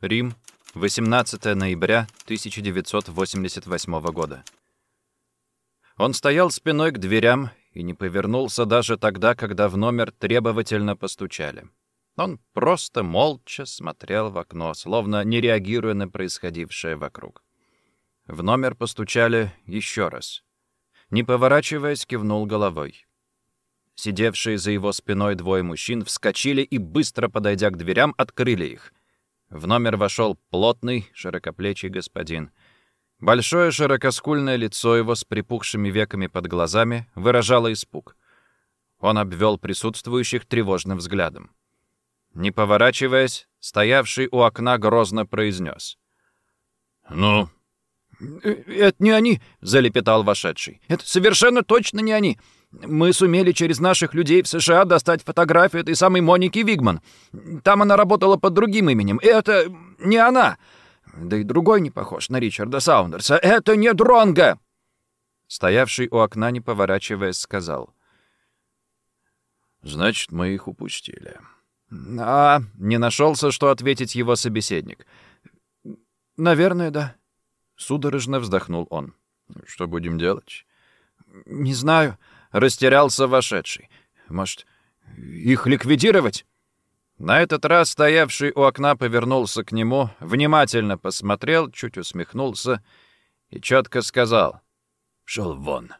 Рим, 18 ноября 1988 года. Он стоял спиной к дверям и не повернулся даже тогда, когда в номер требовательно постучали. Он просто молча смотрел в окно, словно не реагируя на происходившее вокруг. В номер постучали еще раз. Не поворачиваясь, кивнул головой. Сидевшие за его спиной двое мужчин вскочили и, быстро подойдя к дверям, открыли их. В номер вошел плотный, широкоплечий господин. Большое широкоскульное лицо его с припухшими веками под глазами выражало испуг. Он обвел присутствующих тревожным взглядом. Не поворачиваясь, стоявший у окна грозно произнес. «Ну?» «Э, «Это не они», — залепетал вошедший. «Это совершенно точно не они. Мы сумели через наших людей в США достать фотографию этой самой Моники Вигман. Там она работала под другим именем. И это не она. Да и другой не похож на Ричарда Саундерса. Это не Дронга. Стоявший у окна, не поворачиваясь, сказал. «Значит, мы их упустили». «А...» — не нашелся, что ответить его собеседник. «Наверное, да». Судорожно вздохнул он. «Что будем делать?» «Не знаю». Растерялся вошедший. «Может, их ликвидировать?» На этот раз стоявший у окна повернулся к нему, внимательно посмотрел, чуть усмехнулся и четко сказал «Шел вон».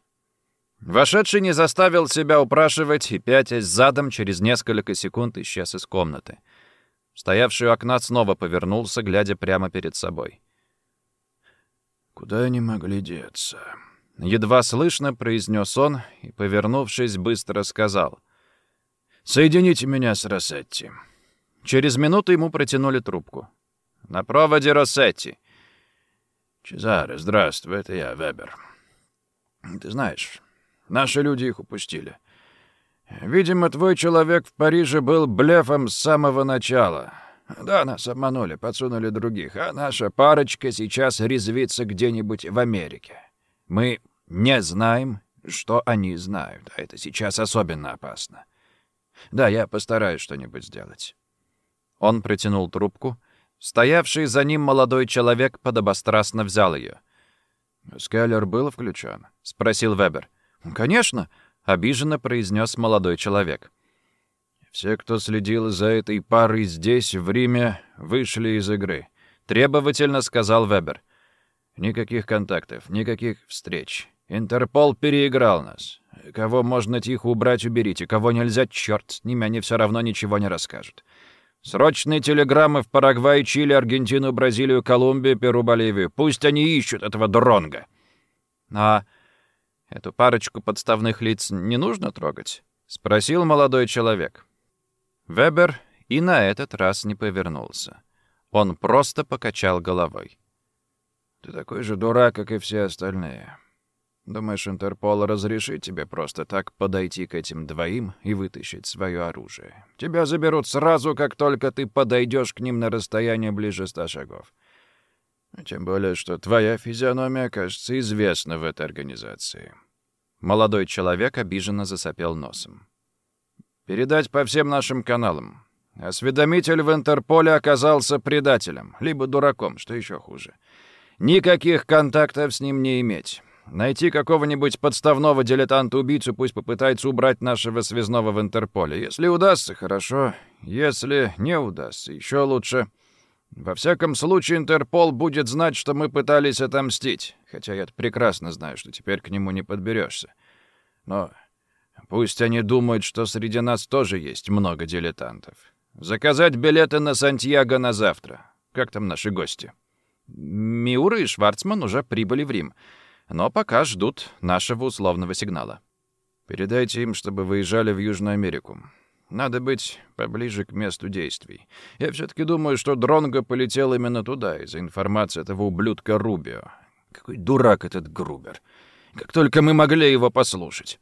Вошедший не заставил себя упрашивать и, пятясь задом, через несколько секунд исчез из комнаты. Стоявший у окна снова повернулся, глядя прямо перед собой. «Куда они могли деться?» Едва слышно произнес он и, повернувшись, быстро сказал. «Соедините меня с Рассетти». Через минуту ему протянули трубку. «На проводе Рассетти». «Чезаре, здравствуй, это я, Вебер. Ты знаешь, наши люди их упустили. Видимо, твой человек в Париже был блефом с самого начала. Да, нас обманули, подсунули других, а наша парочка сейчас резвится где-нибудь в Америке. Мы не знаем, что они знают, а это сейчас особенно опасно. Да, я постараюсь что-нибудь сделать». Он протянул трубку. Стоявший за ним молодой человек подобострастно взял ее. «Скайлер был включен?» — спросил Вебер. «Конечно», — обиженно произнес молодой человек. «Все, кто следил за этой парой здесь, в Риме, вышли из игры», — требовательно сказал Вебер. «Никаких контактов, никаких встреч. Интерпол переиграл нас. Кого можно тихо убрать, уберите. Кого нельзя, черт с ними, они все равно ничего не расскажут. Срочные телеграммы в Парагвай, Чили, Аргентину, Бразилию, Колумбию, Перу, Боливию. Пусть они ищут этого дронга. А эту парочку подставных лиц не нужно трогать? Спросил молодой человек. Вебер и на этот раз не повернулся. Он просто покачал головой. «Ты такой же дурак, как и все остальные. Думаешь, Интерпол разрешит тебе просто так подойти к этим двоим и вытащить свое оружие? Тебя заберут сразу, как только ты подойдешь к ним на расстояние ближе ста шагов. Тем более, что твоя физиономия, кажется, известна в этой организации». Молодой человек обиженно засопел носом. «Передать по всем нашим каналам. Осведомитель в Интерполе оказался предателем, либо дураком, что еще хуже. Никаких контактов с ним не иметь». Найти какого-нибудь подставного дилетанта-убийцу, пусть попытается убрать нашего связного в Интерполе. Если удастся, хорошо. Если не удастся, еще лучше. Во всяком случае, Интерпол будет знать, что мы пытались отомстить. Хотя я прекрасно знаю, что теперь к нему не подберешься. Но пусть они думают, что среди нас тоже есть много дилетантов. Заказать билеты на Сантьяго на завтра. Как там наши гости? Миура и Шварцман уже прибыли в Рим но пока ждут нашего условного сигнала. Передайте им, чтобы выезжали в Южную Америку. Надо быть поближе к месту действий. Я все-таки думаю, что Дронго полетел именно туда, из-за информации этого ублюдка Рубио. Какой дурак этот Грубер. Как только мы могли его послушать.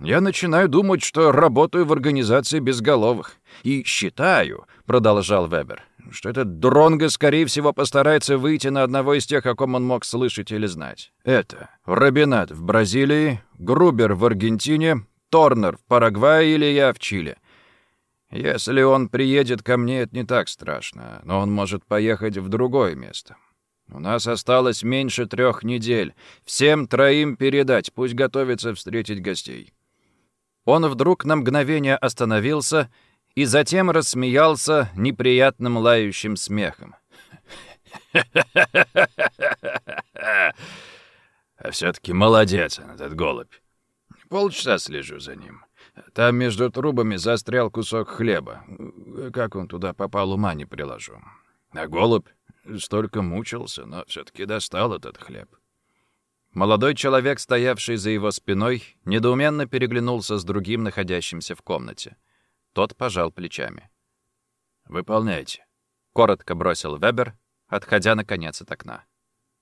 Я начинаю думать, что работаю в организации безголовых. И считаю, — продолжал Вебер, что этот Дронго, скорее всего, постарается выйти на одного из тех, о ком он мог слышать или знать. Это Робинат в Бразилии, Грубер в Аргентине, Торнер в Парагвае или я в Чили. Если он приедет ко мне, это не так страшно, но он может поехать в другое место. У нас осталось меньше трех недель. Всем троим передать, пусть готовится встретить гостей». Он вдруг на мгновение остановился и затем рассмеялся неприятным лающим смехом. А все-таки молодец этот голубь. Полчаса слежу за ним. Там между трубами застрял кусок хлеба. Как он туда попал, ума не приложу. А голубь столько мучился, но все-таки достал этот хлеб. Молодой человек, стоявший за его спиной, недоуменно переглянулся с другим, находящимся в комнате. Тот пожал плечами. «Выполняйте», — коротко бросил Вебер, отходя, наконец, от окна.